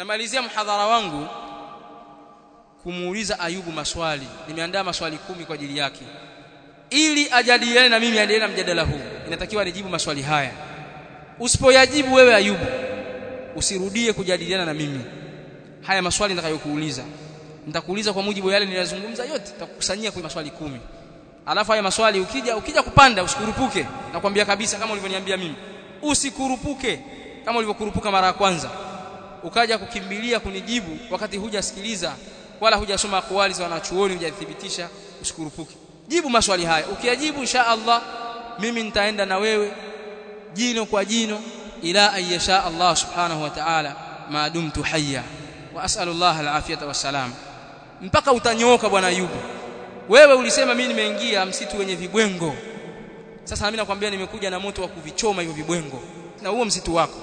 namalizia mhadhara wangu kumuuliza Ayubu maswali. Nimeandaa maswali kumi kwa ajili yake. Ili ajadiliane na mimi aendelee na mjadala huu. Inatakiwa nijibu maswali haya. Usipoyajibu wewe Ayubu usirudie kujadiliana na mimi. Haya maswali nitakayokuuliza. Nitakuuliza kwa mujibu yale niliyozungumza yote. Nitakukusanyia kwa maswali kumi. Alafu haya maswali ukija ukija kupanda usikurupuke. Nakwambia kabisa kama ulivyoniambia mimi. Usikurupuke kama ulivyokurupuka mara ya kwanza ukaja kukimbilia kunijibu wakati hujasikiliza wala hujasoma akwali za wanachuoni hujathibitisha usikurupuke. Jibu maswali haya. Ukiyajibu insha Allah mimi nitaenda na wewe jino kwa jino ila ayyasha Allah subhanahu wa ta'ala ma dumtu hayya wa as'alu Allah al-afiyata wassalam mpaka utanyooka bwana Ayubu. Wewe ulisema mimi nimeingia msitu wenye vibwengo. Sasa mimi nakwambia nimekuja na moto wa kuvichoma hivyo vibwengo. Na huo msitu wako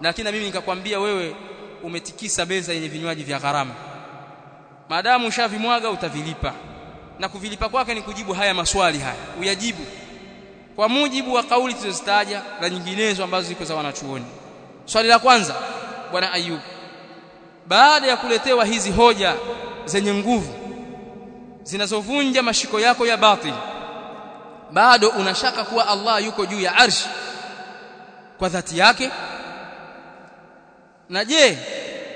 lakini mimi nikakwambia wewe umetikisa meza yenye vinywaji vya gharama. Maadamu ushavimwaga utavilipa. Na kuvilipa kwake ni kujibu haya maswali haya. Uyajibu. Kwa mujibu wa kauli tulizozitaja na nyinginezo ambazo ziko za wanachuoni. Swali la kwanza bwana Ayub baada ya kuletewa hizi hoja zenye nguvu zinazovunja mashiko yako ya batil bado unashaka kuwa Allah yuko juu ya arshi kwa dhati yake na je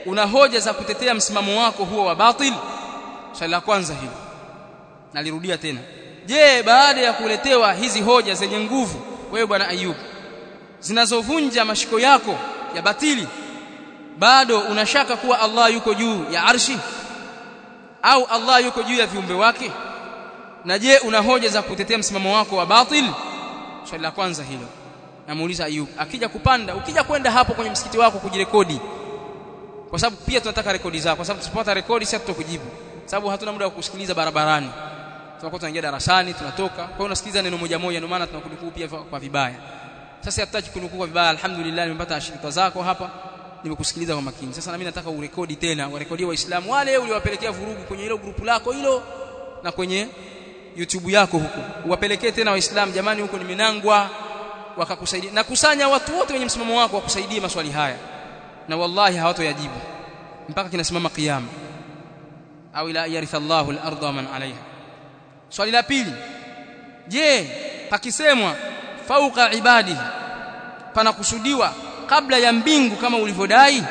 una hoja za kutetea msimamo wako huo wa batil? Swali la kwanza hilo nalirudia tena. Je baada ya kuletewa hizi hoja zenye nguvu wewe bwana Ayub zinazovunja mashiko yako ya batili bado unashaka kuwa Allah yuko juu ya arshi? Au Allah yuko juu ya viumbe wake? Na je una hoja za kutetea msimamo wako wa batil? Swali la kwanza hilo namuuliza Ayub akija kupanda ukija kwenda hapo kwenye msikiti wako kujirekodi. Kwa sababu pia tunataka rekodi zako kwa sababu tusipata rekodi sasa tutakujibu sababu hatuna muda wa kusikiliza barabarani. Tunakuwa tunaingia darasani tunatoka. Kwa hiyo unasikiliza neno moja moja ndio maana tunakunukuu pia kwa vibaya. Sasa hatutaki kunukuu kwa vibaya alhamdulillah nimepata ashirika zako hapa nimekusikiliza kwa makini. Sasa na mimi nataka urekodi tena warekodie waislamu wale uliowapelekea vurugu kwenye hilo grupu lako hilo na kwenye YouTube yako huko. Uwapelekee tena waislamu jamani huko nimenangwa wakakusaidia. Na kusanya watu wote wenye msimamo wako wakusaidie maswali haya. Na wallahi hawatoyajibu. Mpaka kinasimama kiyama. Au ila yaritha Allahu al-ardha man 'alayha. Swali la pili. Je pakisemwa fauqa ibadihi panakusudiwa kabla ya mbingu kama ulivyodai?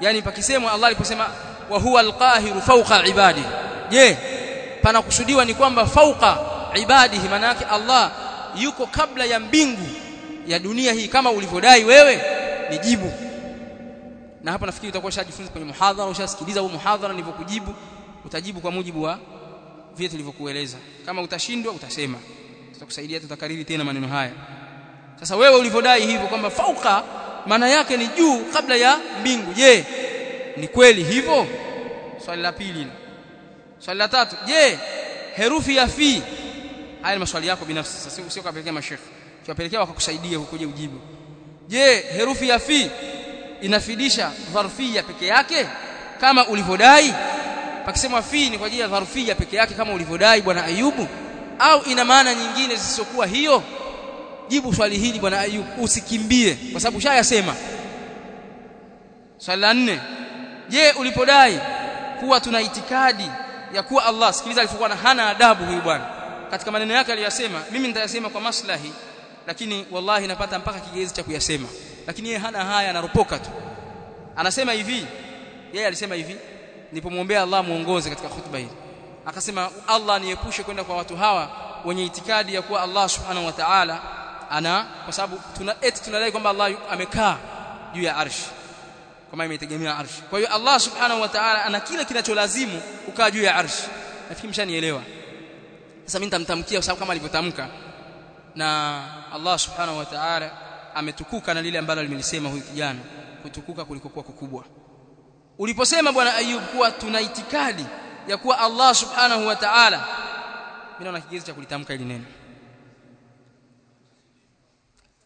Yani pakisemwa Allah aliposema wa huwa al-qahiru fauqa ibadihi. Je panakusudiwa ni kwamba fauqa ibadihi maana yake Allah yuko kabla ya mbingu ya dunia hii kama ulivyodai wewe ni jibu. Na hapa nafikiri utakuwa ushajifunza kwenye muhadhara ushasikiliza huu muhadhara nilivyokujibu utajibu kwa mujibu wa vile tulivyokueleza. Kama utashindwa utasema. Tutakusaidia tutakariri tena maneno haya. Sasa wewe ulivyodai hivyo kwamba fauka maana yake ni juu kabla ya mbingu. Je ni kweli hivyo? Swali la pili. Swali la tatu. Je herufi ya fi haya ni maswali yako binafsi sasa sio kapelekea mashekhe. Kiwapelekea wakakusaidia huko je ujibu. Je herufi ya fi inafidisha dharfia peke yake? Kama ulivyodai. Pakisema fi ni kwa ajili ya dharfia peke yake kama ulivyodai bwana Ayubu. Au ina maana nyingine zisizokuwa hiyo? Jibu swali hili bwana Ayubu usikimbie kwa sababu ushayasema. Swali la nne. Je ulipodai kuwa tuna itikadi ya kuwa Allah? Sikiliza alipokuwa hana adabu huyu bwana katika maneno yake aliyosema mimi nitayasema kwa maslahi lakini wallahi napata mpaka kigezi cha kuyasema. Lakini yeye hana haya anaropoka tu. Anasema hivi yeye alisema hivi nilipomwombea Allah muongoze katika khutba hii. Akasema Allah niepushe kwenda kwa watu hawa wenye itikadi ya kuwa Allah subhanahu wa ta'ala ana kwa sababu tuna eti tunadai kwamba Allah amekaa juu ya arshi. Kama imetegemea arshi. Kwa hiyo Allah subhanahu wa ta'ala ana kile kinacholazimu ukaa juu ya arshi. Nafikiri mshanielewa sasa mimi nitamtamkia sababu kama alivyotamka. Na Allah subhanahu wa ta'ala ametukuka na lile ambalo limelisema huyu kijana kutukuka kulikokuwa kukubwa. Uliposema bwana Ayub kuwa tuna itikadi ya kuwa Allah subhanahu wa ta'ala mimi naona kigezo cha kulitamka hili neno.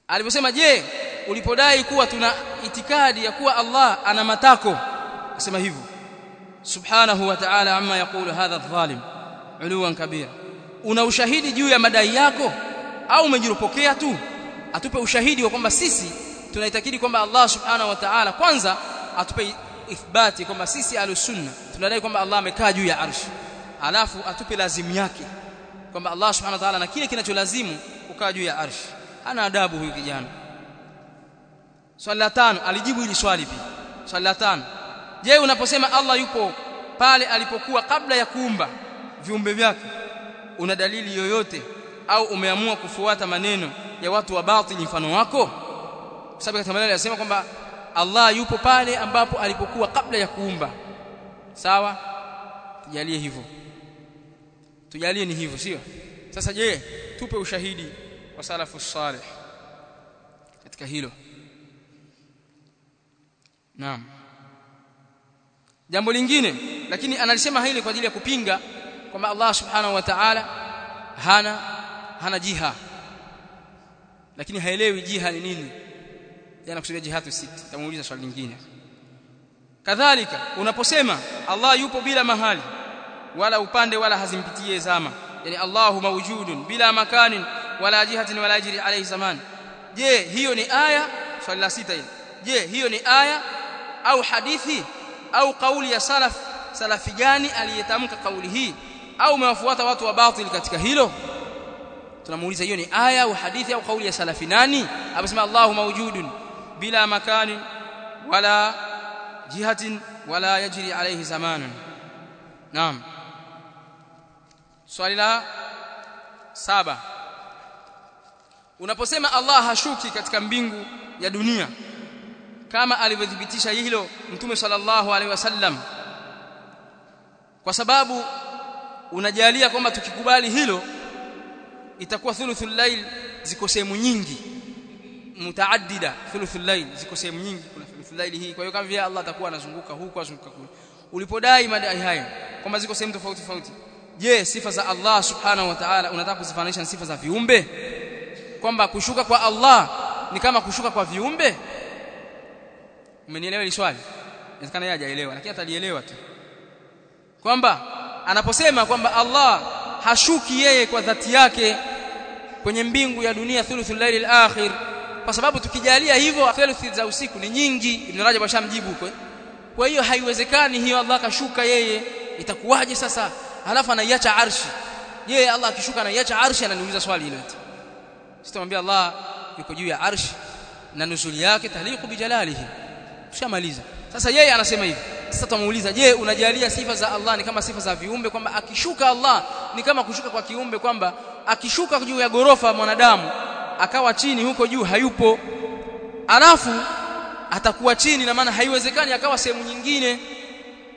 Aliposema je ulipodai kuwa tuna itikadi ya kuwa Allah ana matako asema hivyo. Subhanahu wa ta'ala amma yaqulu hadha adh-dhalim uluwan kabira una ushahidi juu ya madai yako au umejiropokea tu? Atupe ushahidi wa kwamba sisi tunaitakidi kwamba Allah subhanahu wa ta'ala kwanza atupe ithbati kwamba sisi alusunna tunadai kwamba Allah amekaa juu ya arshi. Alafu atupe lazimu yake kwamba Allah subhanahu wa ta'ala na kile kinacholazimu kukaa juu ya arshi. Ana adabu huyu kijana. Swali la tano alijibu hili swali pia. Swali la tano. Je unaposema Allah yupo pale alipokuwa kabla ya kuumba viumbe vyake una dalili yoyote au umeamua kufuata maneno ya watu wa batili mfano wako? Sababu katika maneno yanasema kwamba Allah yupo pale ambapo alipokuwa kabla ya kuumba. Sawa? Tujalie hivyo. Tujalie ni hivyo sio? Sasa je tupe ushahidi wa salafu salih katika hilo. Naam. Jambo lingine lakini analisema hili kwa ajili ya kupinga kwamba Allah subhanahu wa ta'ala hana hana jiha. Lakini haelewi jiha ni nini. Yana kusudia jihatu sita. Tamuuliza swali lingine. Kadhalika unaposema Allah yupo bila mahali wala upande wala hazimpitie zama. Yani Allahu mawjudun bila makanin wala jihatin wala ajri alayhi zaman. Je hiyo ni aya? Swali la sita hili. Je hiyo ni aya? Au hadithi? Au kauli ya salaf salafi gani aliyetamka kauli hii au umewafuata watu wa batil katika hilo? Tunamuuliza hiyo ni aya au hadithi au kauli ya salafi nani? Abasema Allahu mawjudun bila makani wala jihatin wala yajri alayhi zamanun naam. Swali la saba. Unaposema Allah hashuki katika mbingu ya dunia kama alivyothibitisha hilo mtume sallallahu alaihi wasallam kwa sababu unajalia kwamba tukikubali hilo itakuwa thuluthul lail ziko sehemu nyingi. Mutaaddida thuluthul layl ziko sehemu nyingi. Kuna thuluthul layl hii. Kwa hiyo kama vile Allah atakuwa anazunguka huku azunguka kule. Ulipodai madai haya kwamba ziko sehemu tofauti tofauti. Je sifa za Allah subhanahu wa ta'ala unataka kuzifananisha na sifa za viumbe? Kwamba kushuka kwa Allah ni kama kushuka kwa viumbe? Umenielewa hili swali? Inawezekana yeye hajaelewa lakini atalielewa tu. Kwamba anaposema kwamba Allah hashuki yeye kwa dhati yake kwenye mbingu ya dunia thuluthul layl al-akhir. Kwa sababu tukijalia hivyo thuluthi za usiku ni nyingi Ibn Rajab ashamjibu huko kwa hiyo haiwezekani hiyo Allah kashuka yeye itakuwaje sasa? Halafu anaiacha arshi. Yeye Allah akishuka anaiacha arshi ananiuliza swali hilo sitamwambia Allah yuko juu ya arshi na nuzuli yake taliqu bijalalihi tushamaliza. Sasa yeye anasema hivi sasa tumuuliza je unajalia sifa za Allah ni kama sifa za viumbe? Kwamba akishuka Allah ni kama kushuka kwa kiumbe kwamba akishuka juu ya gorofa mwanadamu akawa chini huko juu hayupo. Alafu atakuwa chini na maana haiwezekani akawa sehemu nyingine.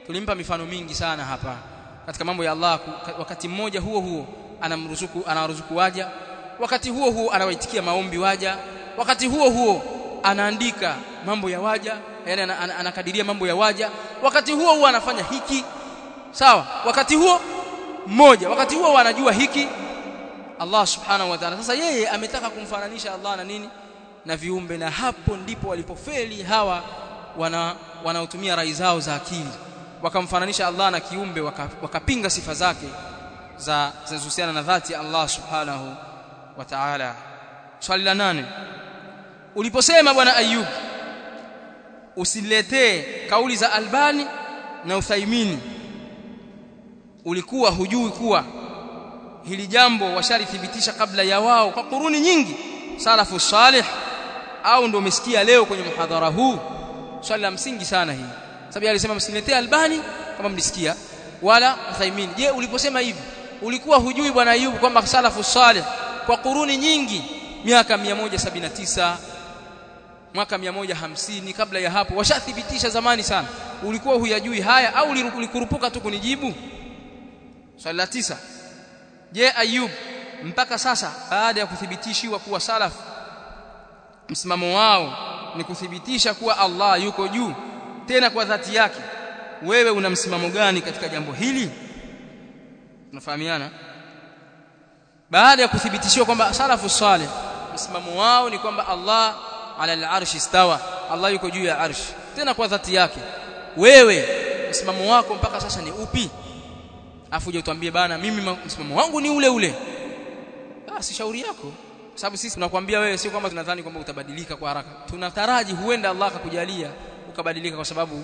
Tulimpa mifano mingi sana hapa katika mambo ya Allah. Wakati mmoja huo huo anamruzuku anawaruzuku waja. Wakati huo huo anawaitikia maombi waja. Wakati huo huo anaandika mambo ya waja yani anakadiria mambo ya waja. Wakati huo huwa anafanya hiki. Sawa? Wakati huo mmoja. Wakati huo anajua hiki. Allah subhanahu wa ta'ala. Sasa yeye ametaka kumfananisha Allah na nini? Na viumbe. Na hapo ndipo walipofeli hawa wana wanaotumia rai zao za akili. Wakamfananisha Allah na kiumbe wakapinga waka sifa zake za zinazohusiana na dhati ya Allah subhanahu wa ta'ala. Swali la nane. Uliposema bwana Ayub usiletee kauli za Albani na Uthaimini ulikuwa hujui kuwa hili jambo washalithibitisha kabla ya wao kwa kuruni nyingi. Salafu salih au ndio umesikia leo kwenye muhadhara huu? Swali la msingi sana hii. Sababu alisema msiletee Albani kama mlisikia wala Uthaimini je uliposema hivi ulikuwa hujui bwana ayubu kwamba salafu salih kwa kuruni nyingi miaka 179 mwaka 150 kabla ya hapo. Washathibitisha zamani sana. Ulikuwa huyajui haya au ulikurupuka tu kunijibu? Swali la tisa. Je ayub mpaka sasa baada ya kuthibitishiwa kuwa salaf msimamo wao ni kuthibitisha kuwa Allah yuko juu tena kwa dhati yake wewe una msimamo gani katika jambo hili? Tunafahamiana baada ya kuthibitishiwa kwamba salafu salih msimamo wao ni kwamba Allah ala al-arshi istawa. Allah yuko juu ya arsh. Tena kwa dhati yake. Wewe msimamo wako mpaka sasa ni upi? Afu je utambie bana mimi msimamo wangu ni ule ule. Basi shauri yako. Sababu sisi tunakwambia wewe sio kwamba tunadhani kwamba utabadilika kwa haraka. Tunataraji huenda Allah akakujalia ukabadilika kwa sababu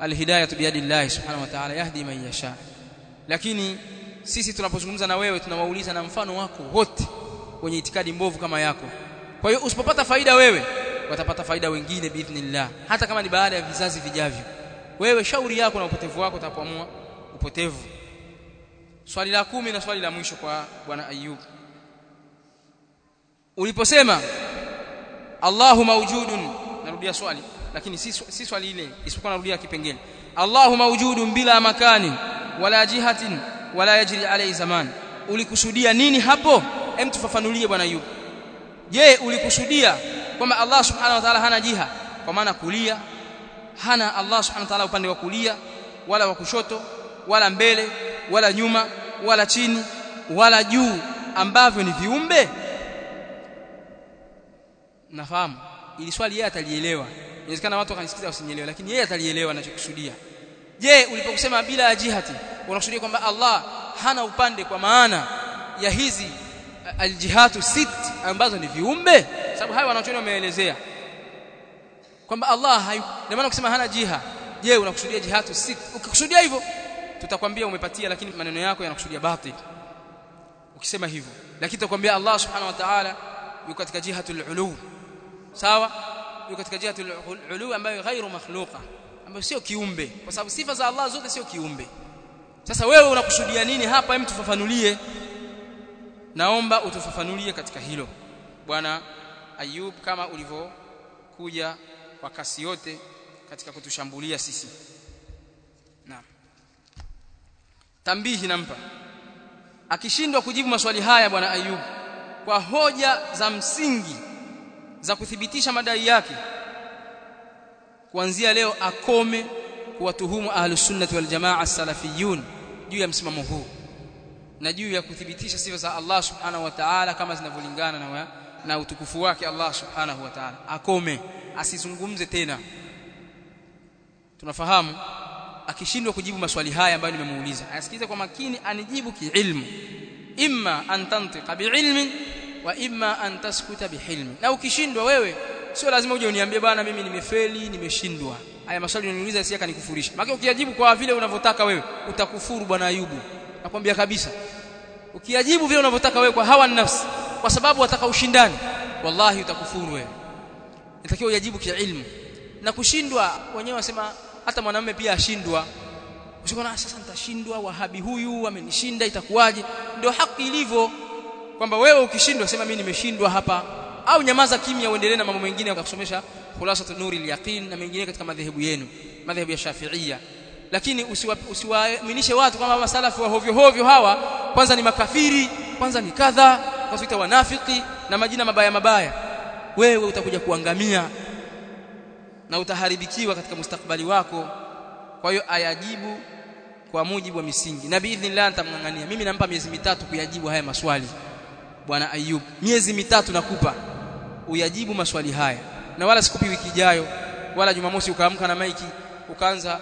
alhidayatu biyadillah subhanahu wa ta'ala yahdi man yasha. Lakini sisi tunapozungumza na wewe tunawauliza na mfano wako wote wenye itikadi mbovu kama yako. Kwa hiyo usipopata faida wewe watapata faida wengine biidhnillah. Hata kama ni baada ya vizazi vijavyo. Wewe shauri yako na upotevu wako utapoamua upotevu. Swali la kumi na swali la mwisho kwa bwana Ayub. Uliposema Allahu maujudun narudia swali lakini si, si swali ile isipokuwa narudia kipengele. Allahu maujudun bila makani wala jihatin wala yajri alayhi zaman. Ulikusudia nini hapo? Hem tufafanulie bwana Ayub je ulikusudia kwamba Allah subhanahu wa ta'ala hana jiha? Kwa maana kulia hana Allah subhanahu wa ta'ala upande wa kulia wala wa kushoto wala mbele wala nyuma wala chini wala juu ambavyo ni viumbe? Nafahamu. Ili swali yeye atalielewa. Inawezekana watu wakanisikiza wasinielewe lakini yeye atalielewa anachokusudia. Je ulipokusema bila jihati unakusudia kwamba Allah hana upande kwa maana ya hizi aljihatu sit ambazo ni viumbe. Sababu hayo wanachoni wameelezea kwamba Allah ndio maana kusema hana jiha je unakusudia jihatu sit? Ukikusudia hivyo tutakwambia umepatia lakini maneno yako yanakusudia batil. Ukisema hivyo lakini tutakwambia Allah subhanahu wa ta'ala yuko katika jihatul ulu sawa? Yuko katika jihatul ulu ambayo ghairu makhluqa ambayo sio kiumbe. Kwa sababu sifa za Allah zote sio kiumbe. Sasa wewe unakusudia nini hapa? Hem tufafanulie naomba utufafanulie katika hilo. Bwana Ayub kama ulivyokuja kwa kasi yote katika kutushambulia sisi. Naam. Tambihi nampa. Akishindwa kujibu maswali haya bwana Ayub kwa hoja za msingi za kuthibitisha madai yake kuanzia leo akome kuwatuhumu ahlus sunnah wal jamaa salafiyun juu ya msimamo huu na juu ya kuthibitisha sifa za Allah subhanahu wa ta'ala kama zinavyolingana na, na utukufu wake Allah subhanahu wa ta'ala. Akome asizungumze tena. Tunafahamu akishindwa kujibu maswali haya ambayo nimemuuliza asikize kwa makini anijibu kiilmu. Imma an biilmin wa imma an taskuta bihilmi na ukishindwa wewe sio lazima uje uniambie bwana mimi nimefeli nimeshindwa. Haya maswali unaniuliza si akanikufurisha maana ukijibu kwa vile unavyotaka wewe utakufuru bwana Ayubu nakwambia kabisa. Ukiajibu vile unavyotaka wewe kwa hawa nafsi kwa sababu wataka ushindani wallahi utakufuru wewe. Inatakiwa kwa ilmu na kushindwa wenyewe wasema hata mwanamume pia ashindwa. Usikona sasa nitashindwa wahabi huyu amenishinda itakuwaje? Ndio haki ilivyo kwamba wewe ukishindwa sema mimi nimeshindwa hapa. Au nyamaza kimya uendelee na mambo mengine ukakusomesha khulasatu nuri yaqin na mengine katika madhehebu yenu madhehebu ya shafiia lakini usiwaaminishe watu kwamba masalafu wa hovyo hovyo hawa kwanza ni makafiri kwanza ni kadha kwanza wanafiki na majina mabaya mabaya. Wewe utakuja kuangamia na utaharibikiwa katika mustakbali wako. Kwa hiyo ayajibu kwa mujibu wa misingi. Na biidhnillah nitamngangania. Mimi nampa miezi mitatu kuyajibu haya maswali. Bwana Ayub miezi mitatu nakupa uyajibu maswali haya. Na wala sikupi wiki ijayo wala jumamosi ukaamka na maiki ukaanza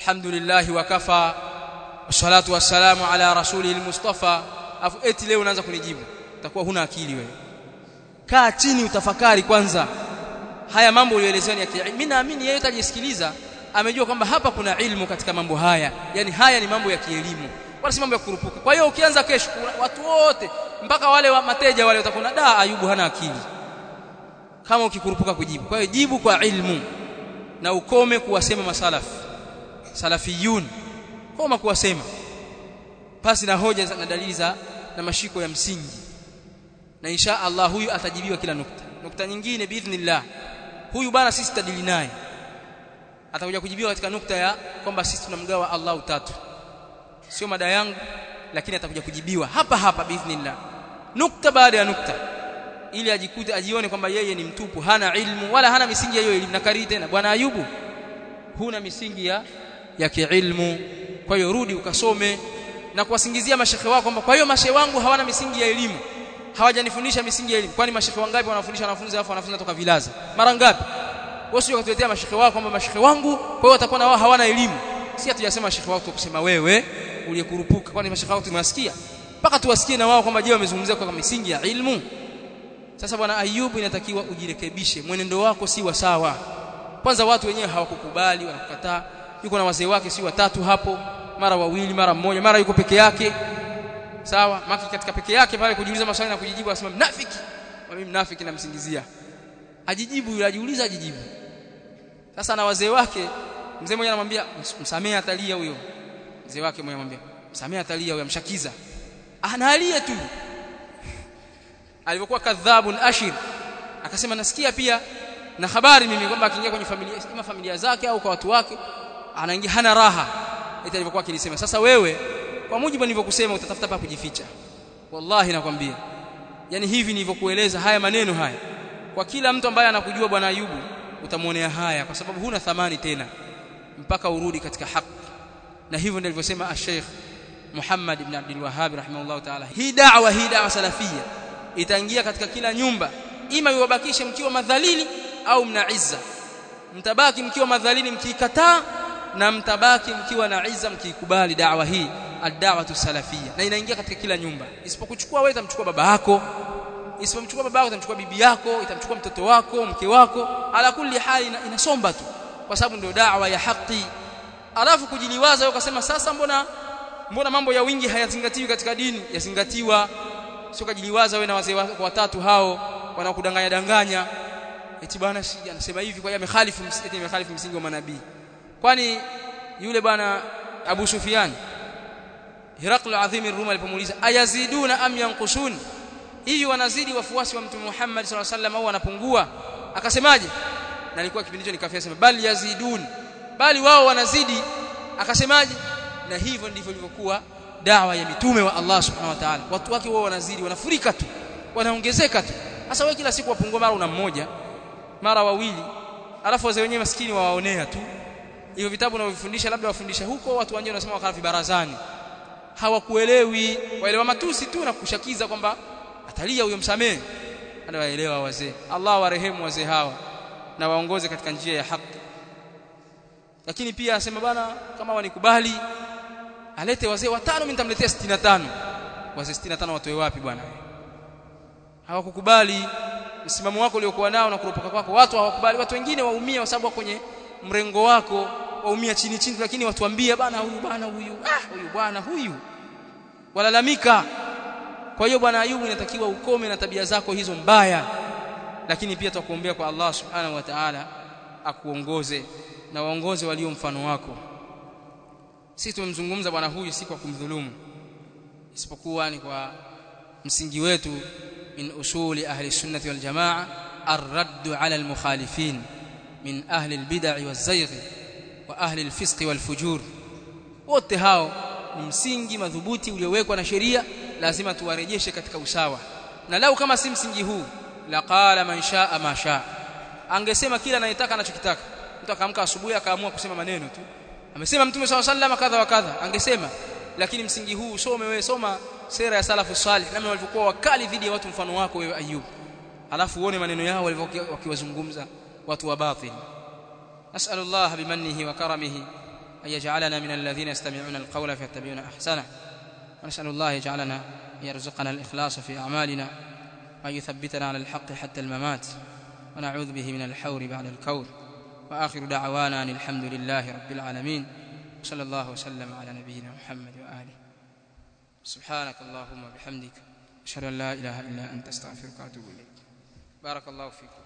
alhamdulillah وكفى wassalatu wassalamu ala rasulil المصطفى afu eti leo unaanza kunijibu. Utakuwa huna akili wewe. Kaa chini utafakari kwanza. Haya mambo uliyoelezea ni akili mimi naamini yeye utajisikiliza amejua kwamba hapa kuna ilmu katika mambo haya. Yani haya ni mambo ya kielimu. Wala si mambo ya kurupuka. Kwa hiyo ukianza kesho watu wote mpaka wale wa mateja wale watakuwa da Ayubu hana akili. Kama ukikurupuka kujibu. Kwa hiyo jibu kwa ilmu na ukome kuwasema masalaf salafiyun. Homa kuwasema. Pasi na hoja na dalili za na mashiko ya msingi. Na insha Allah huyu atajibiwa kila nukta. Nukta nyingine biidhnillah. Huyu bana sisi tadili naye. Atakuja kujibiwa katika nukta ya kwamba sisi tunamgawa Allah utatu sio mada yangu lakini atakuja kujibiwa. Hapa hapa biidhnillah. Nukta baada ya nukta. Ili ajikute ajione kwamba yeye ni mtupu hana ilmu wala hana misingi ya hiyo elimu na kari tena bwana ayubu huna misingi ya ya kiilmu. Kwa hiyo rudi ukasome na kuwasingizia mashehe wako kwamba kwa hiyo mashehe wangu hawana misingi ya elimu. Hawajanifundisha misingi ya elimu. Kwani mashehe wangapi wanafundisha wanafunzi alafu wanafunzi kutoka vilaza? Mara ngapi? Wewe sio kutetea mashehe wako kwamba mashehe wangu kwa hiyo watakuwa na wao hawana elimu. Si hatujasema mashehe wako kusema wewe uliyekurupuka. Kwani mashehe wako tumewasikia? Mpaka tuwasikie na wao kwamba je wamezungumzia kwa misingi ya ilmu? Sasa bwana ayubu inatakiwa ujirekebishe. Mwenendo wako si wa sawa. Kwanza watu wenyewe hawakukubali wanakukataa yuko na wazee wake si watatu hapo mara wawili mara mmoja mara yuko peke yake. Sawa? Maki katika peke yake pale kujiuliza maswali na kujijibu asema mnafiki. Mimi mnafiki namsingizia? Ajijibu yule ajiuliza ajijibu. Sasa na wazee wake mzee mmoja anamwambia msamee atalia huyo. Mzee wake mmoja anamwambia msamee atalia huyo amshakiza. Analia tu. Alipokuwa kadhabun ashir akasema nasikia pia na habari mimi kwamba akiingia kwenye familia ima familia zake au kwa watu wake anaingia hana raha. Eti alivyokuwa akilisema sasa wewe kwa mujibu nilivyokusema utatafuta pa kujificha. Wallahi nakwambia. Yani hivi nilivyokueleza haya maneno haya kwa kila mtu ambaye anakujua bwana Ayubu utamwonea haya kwa sababu huna thamani tena mpaka urudi katika haki. Na hivyo ndivyo alivyosema Sheikh Muhammad ibn Abdul Wahhab rahimahullah ta'ala. Hii da'wa hii da'wa salafia itaingia katika kila nyumba. Ima iwabakishe mkiwa madhalili au mna izza. Mtabaki mkiwa madhalili mkiikataa na mtabaki mkiwa na iza mkiikubali da'wa hii ad-da'watu salafia na inaingia katika kila nyumba. Isipokuchukua wewe utamchukua baba yako. Isipomchukua baba yako utamchukua bibi yako itamchukua mtoto wako mke wako. Ala kulli hali inasomba tu. Kwa sababu ndio da'wa ya haki. Alafu kujiliwaza wewe ukasema sasa mbona mbona mambo ya wingi hayazingatiwi katika dini? Yazingatiwa. Sio kujiliwaza wewe na wazee wako watatu hao wanakudanganya danganya. Eti bwana anasema hivi kwa hiyo amekhalifu msingi wa manabii kwani yule bwana Abu Sufyan Hiraklu ar-Rum alipomuuliza ayaziduna am yanqusun? Hivi wanazidi wafuasi wa mtume Muhammad sallallahu alaihi wasallam au wanapungua? Akasemaje? Na alikuwa kipindi hicho nikafia sema bali yazidun. Bali wao wanazidi. Akasemaje? Na hivyo ndivyo ilivyokuwa dawa ya mitume wa Allah subhanahu wa ta'ala. Watu wake wao wanazidi wanafurika tu wanaongezeka tu. Sasa wewe kila siku wapungua mara una mmoja mara wawili. Alafu wazee wenyewe maskini wawaonea tu hivyo vitabu unavyofundisha labda wafundisha huko watu wanje wanasema wakala vibarazani hawakuelewi. Waelewa matusi tu na kushakiza kwamba atalia huyo msamee anawaelewa wazee. Allah warehemu wazee hawa na waongoze katika njia ya haki. Lakini pia asema bana kama wanikubali alete wazee watano mimi nitamletea 65 wazee 65 watoe wapi bwana? Hawakukubali. Msimamo wako uliokuwa nao na kuropoka kwako watu hawakubali. Watu wengine waumia kwa sababu kwenye mrengo wako waumia chini chini lakini watuambia bana huyu bana huyu ah huyu bwana huyu. Walalamika. Kwa hiyo bwana Ayubu inatakiwa ukome na tabia zako hizo mbaya lakini pia tukuombea kwa Allah subhanahu wa ta'ala akuongoze na waongoze walio mfano wako. Sisi tumemzungumza bwana huyu si kwa kumdhulumu isipokuwa ni kwa msingi wetu min usuli ahli sunnati wal jamaa ala al-mukhalifin min ahli albid'i wazayghi wa ahli alfisqi walfujur wote hao ni msingi madhubuti uliowekwa na sheria lazima tuwarejeshe katika usawa. Na lau kama si msingi huu laqala man shaa ma shaa. Angesema kila anayetaka anachokitaka. Mtu akaamka asubuhi akaamua kusema maneno tu. Amesema mtume swalla sallama kadha wa kadha. Angesema lakini msingi huu usome wewe soma sera ya salafu salih namna walivyokuwa wakali dhidi ya watu mfano wako wewe ayub. Alafu uone maneno yao walivyokuwa wakiwazungumza batil nas'alullah bimannihi wa karamihi أن يجعلنا من الذين يستمعون القول فيتبعون أحسنه. ونسأل الله يجعلنا يرزقنا الإخلاص في أعمالنا وأن يثبتنا على الحق حتى الممات. ونعوذ به من الحور بعد الكور. وآخر دعوانا أن الحمد لله رب العالمين. وصلى الله وسلم على نبينا محمد وآله. سبحانك اللهم وبحمدك. أشهد أن لا إله إلا أنت أستغفرك وأتوب إليك. بارك الله فيكم.